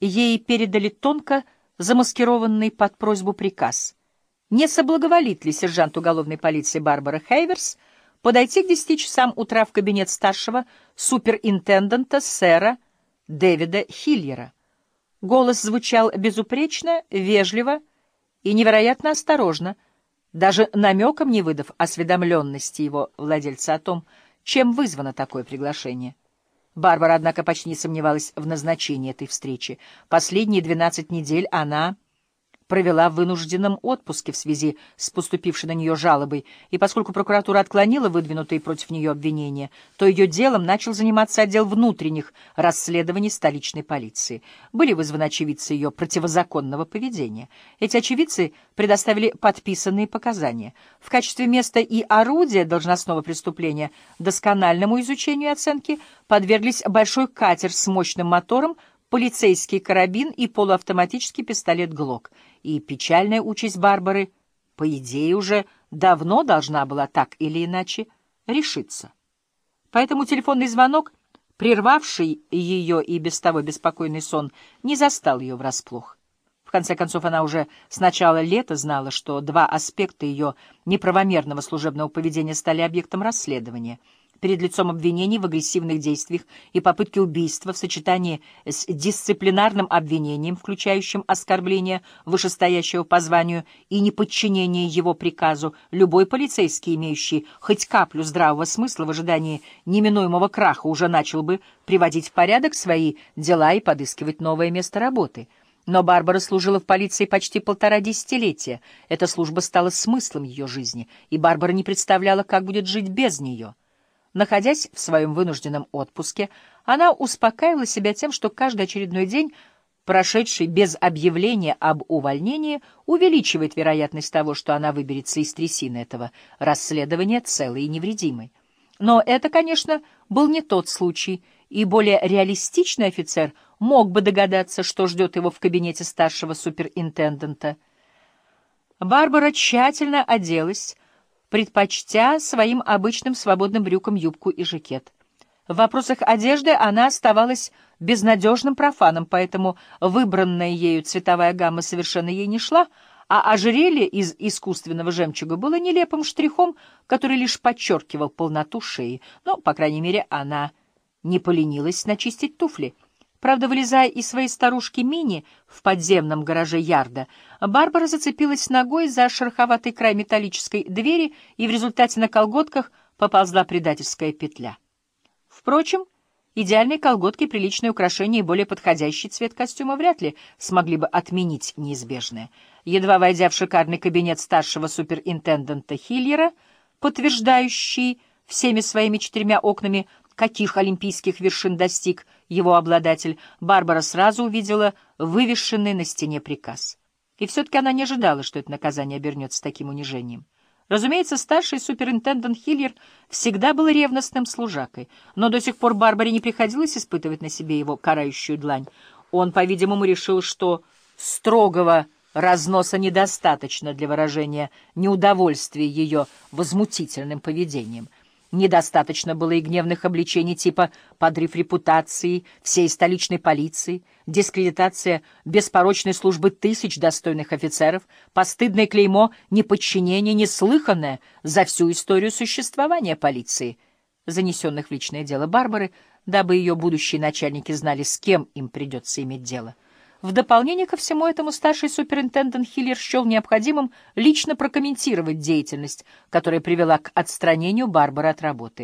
ей передали тонко замаскированный под просьбу приказ. Не соблаговолит ли сержант уголовной полиции Барбара Хейверс подойти к десяти часам утра в кабинет старшего суперинтендента сэра Дэвида Хильера? Голос звучал безупречно, вежливо и невероятно осторожно, даже намеком не выдав осведомленности его владельца о том, чем вызвано такое приглашение. Барбара, однако, почти не сомневалась в назначении этой встречи. Последние двенадцать недель она провела в вынужденном отпуске в связи с поступившей на нее жалобой, и поскольку прокуратура отклонила выдвинутые против нее обвинения, то ее делом начал заниматься отдел внутренних расследований столичной полиции. Были вызваны очевидцы ее противозаконного поведения. Эти очевидцы предоставили подписанные показания. В качестве места и орудия должностного преступления доскональному изучению и оценке подверглись большой катер с мощным мотором, полицейский карабин и полуавтоматический пистолет «Глок». И печальная участь Барбары, по идее, уже давно должна была так или иначе решиться. Поэтому телефонный звонок, прервавший ее и без того беспокойный сон, не застал ее врасплох. В конце концов, она уже с начала лета знала, что два аспекта ее неправомерного служебного поведения стали объектом расследования — перед лицом обвинений в агрессивных действиях и попытке убийства в сочетании с дисциплинарным обвинением, включающим оскорбление вышестоящего по званию и неподчинение его приказу, любой полицейский, имеющий хоть каплю здравого смысла в ожидании неминуемого краха, уже начал бы приводить в порядок свои дела и подыскивать новое место работы. Но Барбара служила в полиции почти полтора десятилетия. Эта служба стала смыслом ее жизни, и Барбара не представляла, как будет жить без нее. Находясь в своем вынужденном отпуске, она успокаивала себя тем, что каждый очередной день, прошедший без объявления об увольнении, увеличивает вероятность того, что она выберется из трясины этого расследования целой и невредимой. Но это, конечно, был не тот случай, и более реалистичный офицер мог бы догадаться, что ждет его в кабинете старшего суперинтендента. Барбара тщательно оделась, предпочтя своим обычным свободным брюкам юбку и жакет. В вопросах одежды она оставалась безнадежным профаном, поэтому выбранная ею цветовая гамма совершенно ей не шла, а ожерелье из искусственного жемчуга было нелепым штрихом, который лишь подчеркивал полноту шеи, но, по крайней мере, она не поленилась начистить туфли — Правда, вылезая из своей старушки Мини в подземном гараже Ярда, Барбара зацепилась ногой за шероховатый край металлической двери, и в результате на колготках поползла предательская петля. Впрочем, идеальные колготки, приличное украшение и более подходящий цвет костюма вряд ли смогли бы отменить неизбежное. Едва войдя в шикарный кабинет старшего суперинтендента Хиллера, подтверждающий всеми своими четырьмя окнами каких олимпийских вершин достиг его обладатель, Барбара сразу увидела вывешенный на стене приказ. И все-таки она не ожидала, что это наказание обернется таким унижением. Разумеется, старший суперинтендент Хиллер всегда был ревностным служакой, но до сих пор Барбаре не приходилось испытывать на себе его карающую длань. Он, по-видимому, решил, что строгого разноса недостаточно для выражения неудовольствия ее возмутительным поведением — Недостаточно было и гневных обличений типа «подрыв репутации всей столичной полиции», дискредитация беспорочной службы тысяч достойных офицеров, постыдное клеймо неподчинения, неслыханное за всю историю существования полиции, занесенных в личное дело Барбары, дабы ее будущие начальники знали, с кем им придется иметь дело. В дополнение ко всему этому старший суперинтендент Хиллер счел необходимым лично прокомментировать деятельность, которая привела к отстранению Барбары от работы.